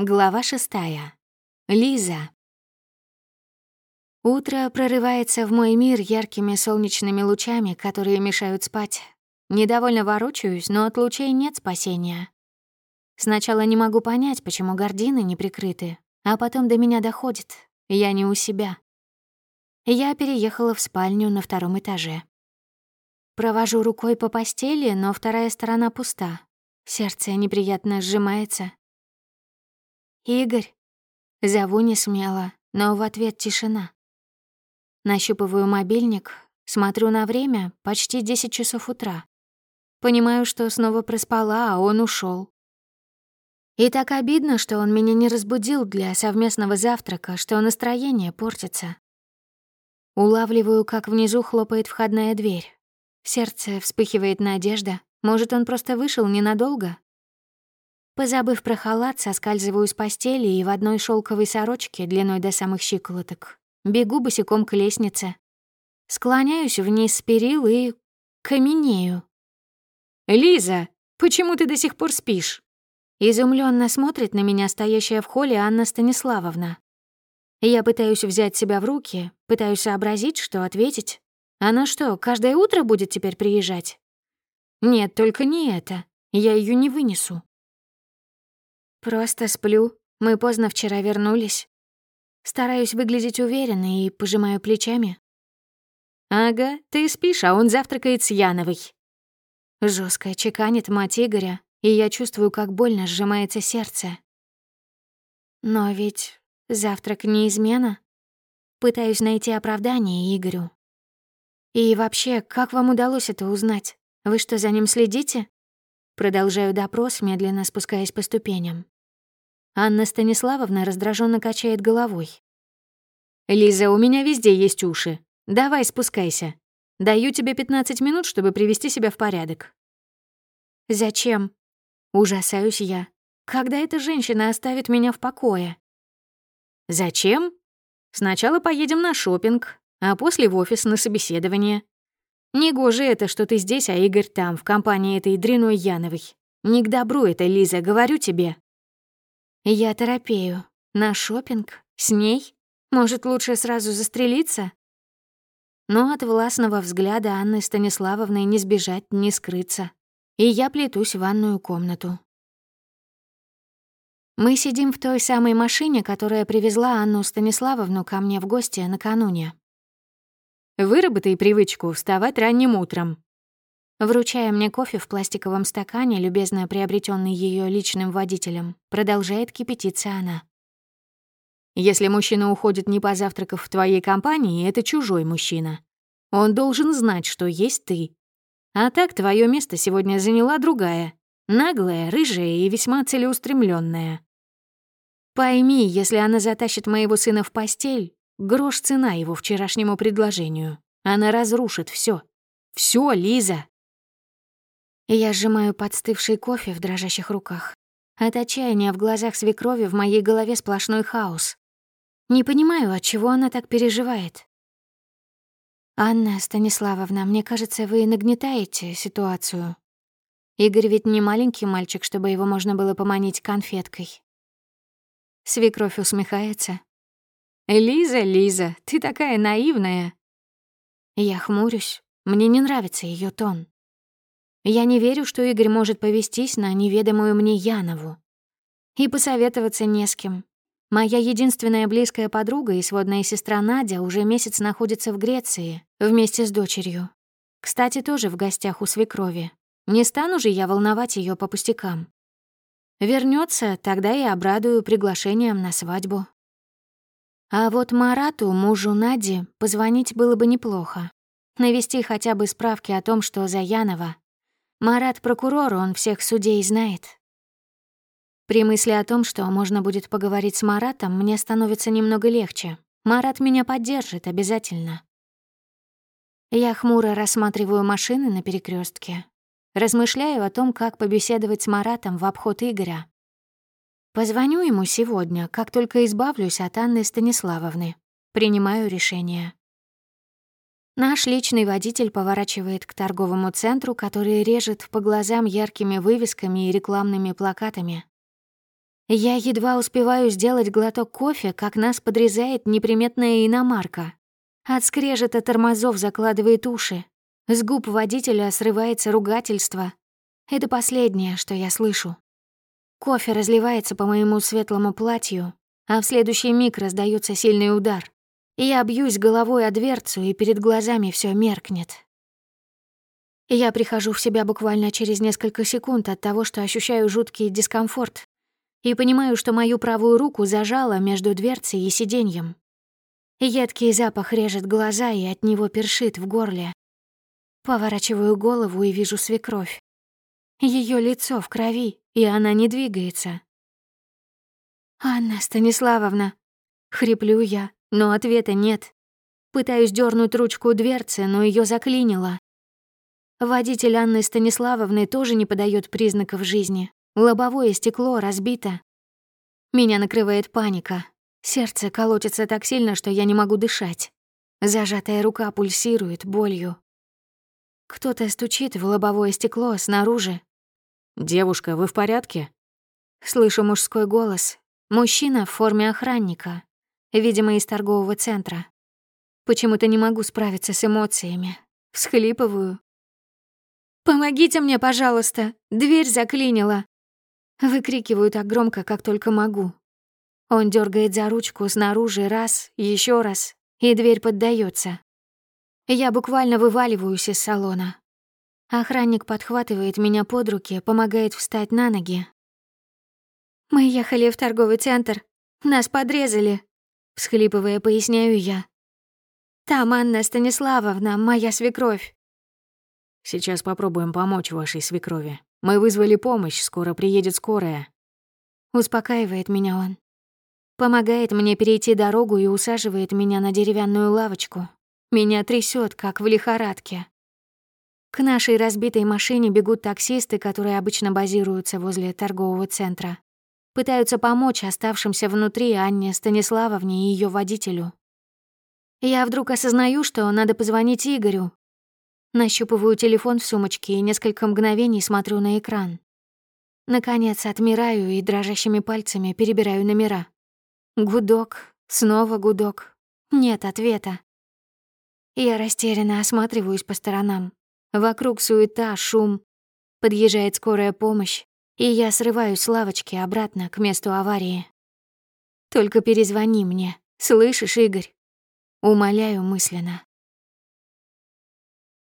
Глава шестая. Лиза. Утро прорывается в мой мир яркими солнечными лучами, которые мешают спать. Недовольно ворочаюсь, но от лучей нет спасения. Сначала не могу понять, почему гардины не прикрыты, а потом до меня доходит. Я не у себя. Я переехала в спальню на втором этаже. Провожу рукой по постели, но вторая сторона пуста. Сердце неприятно сжимается, «Игорь!» Зову не смело, но в ответ тишина. Нащупываю мобильник, смотрю на время, почти 10 часов утра. Понимаю, что снова проспала, а он ушел. И так обидно, что он меня не разбудил для совместного завтрака, что настроение портится. Улавливаю, как внизу хлопает входная дверь. В сердце вспыхивает надежда. Может, он просто вышел ненадолго, Позабыв про халат, соскальзываю с постели и в одной шелковой сорочке длиной до самых щиколоток. Бегу босиком к лестнице. Склоняюсь вниз с перил и... каменею. «Лиза, почему ты до сих пор спишь?» Изумленно смотрит на меня стоящая в холле Анна Станиславовна. Я пытаюсь взять себя в руки, пытаюсь сообразить, что ответить. Она что, каждое утро будет теперь приезжать? Нет, только не это. Я ее не вынесу. Просто сплю. Мы поздно вчера вернулись. Стараюсь выглядеть уверенно и пожимаю плечами. «Ага, ты спишь, а он завтракает с Яновой». Жёстко чеканит мать Игоря, и я чувствую, как больно сжимается сердце. Но ведь завтрак не измена. Пытаюсь найти оправдание Игорю. И вообще, как вам удалось это узнать? Вы что, за ним следите? Продолжаю допрос, медленно спускаясь по ступеням. Анна Станиславовна раздраженно качает головой. «Лиза, у меня везде есть уши. Давай спускайся. Даю тебе 15 минут, чтобы привести себя в порядок». «Зачем?» Ужасаюсь я. «Когда эта женщина оставит меня в покое?» «Зачем? Сначала поедем на шопинг, а после в офис на собеседование. Негоже это, что ты здесь, а Игорь там, в компании этой дряной Яновой. Не к добру это, Лиза, говорю тебе». Я торопею. На шопинг С ней? Может, лучше сразу застрелиться? Но от властного взгляда Анны Станиславовны не сбежать, не скрыться. И я плетусь в ванную комнату. Мы сидим в той самой машине, которая привезла Анну Станиславовну ко мне в гости накануне. Выработай привычку вставать ранним утром. Вручая мне кофе в пластиковом стакане, любезно приобретенный ее личным водителем, продолжает кипятиться она. Если мужчина уходит не позавтракав в твоей компании, это чужой мужчина. Он должен знать, что есть ты. А так твое место сегодня заняла другая, наглая, рыжая и весьма целеустремленная. Пойми, если она затащит моего сына в постель, Грош цена его вчерашнему предложению. Она разрушит все. Все, Лиза. Я сжимаю подстывший кофе в дрожащих руках. От отчаяния в глазах свекрови в моей голове сплошной хаос. Не понимаю, от чего она так переживает. «Анна Станиславовна, мне кажется, вы нагнетаете ситуацию. Игорь ведь не маленький мальчик, чтобы его можно было поманить конфеткой». Свекровь усмехается, «Лиза, Лиза, ты такая наивная!» Я хмурюсь. Мне не нравится ее тон. Я не верю, что Игорь может повестись на неведомую мне Янову. И посоветоваться не с кем. Моя единственная близкая подруга и сводная сестра Надя уже месяц находится в Греции вместе с дочерью. Кстати, тоже в гостях у свекрови. Не стану же я волновать ее по пустякам. Вернется, тогда и обрадую приглашением на свадьбу. А вот Марату, мужу Нади, позвонить было бы неплохо. Навести хотя бы справки о том, что за Янова. Марат — прокурор, он всех судей знает. При мысли о том, что можно будет поговорить с Маратом, мне становится немного легче. Марат меня поддержит обязательно. Я хмуро рассматриваю машины на перекрестке, Размышляю о том, как побеседовать с Маратом в обход Игоря. Позвоню ему сегодня, как только избавлюсь от Анны Станиславовны. Принимаю решение. Наш личный водитель поворачивает к торговому центру, который режет по глазам яркими вывесками и рекламными плакатами. Я едва успеваю сделать глоток кофе, как нас подрезает неприметная иномарка. От скрежета тормозов закладывает уши. С губ водителя срывается ругательство. Это последнее, что я слышу. Кофе разливается по моему светлому платью, а в следующий миг раздается сильный удар. Я бьюсь головой о дверцу, и перед глазами все меркнет. Я прихожу в себя буквально через несколько секунд от того, что ощущаю жуткий дискомфорт, и понимаю, что мою правую руку зажало между дверцей и сиденьем. Едкий запах режет глаза и от него першит в горле. Поворачиваю голову и вижу свекровь. Ее лицо в крови, и она не двигается. «Анна Станиславовна!» — хриплю я, но ответа нет. Пытаюсь дернуть ручку дверцы, но ее заклинило. Водитель Анны Станиславовны тоже не подает признаков жизни. Лобовое стекло разбито. Меня накрывает паника. Сердце колотится так сильно, что я не могу дышать. Зажатая рука пульсирует болью. Кто-то стучит в лобовое стекло снаружи. «Девушка, вы в порядке?» Слышу мужской голос. Мужчина в форме охранника, видимо, из торгового центра. Почему-то не могу справиться с эмоциями. Всхлипываю. «Помогите мне, пожалуйста! Дверь заклинила!» Выкрикиваю так громко, как только могу. Он дергает за ручку снаружи раз, еще раз, и дверь поддается. Я буквально вываливаюсь из салона. Охранник подхватывает меня под руки, помогает встать на ноги. «Мы ехали в торговый центр. Нас подрезали», — всхлипывая, поясняю я. «Там Анна Станиславовна, моя свекровь». «Сейчас попробуем помочь вашей свекрови», мы вызвали помощь, скоро приедет скорая. Успокаивает меня он. Помогает мне перейти дорогу и усаживает меня на деревянную лавочку. Меня трясет, как в лихорадке. К нашей разбитой машине бегут таксисты, которые обычно базируются возле торгового центра. Пытаются помочь оставшимся внутри Анне Станиславовне и ее водителю. Я вдруг осознаю, что надо позвонить Игорю, Нащупываю телефон в сумочке и несколько мгновений смотрю на экран. Наконец отмираю и дрожащими пальцами перебираю номера. Гудок, снова гудок. Нет ответа. Я растерянно осматриваюсь по сторонам. Вокруг суета, шум. Подъезжает скорая помощь, и я срываюсь с лавочки обратно к месту аварии. Только перезвони мне. Слышишь, Игорь? Умоляю мысленно.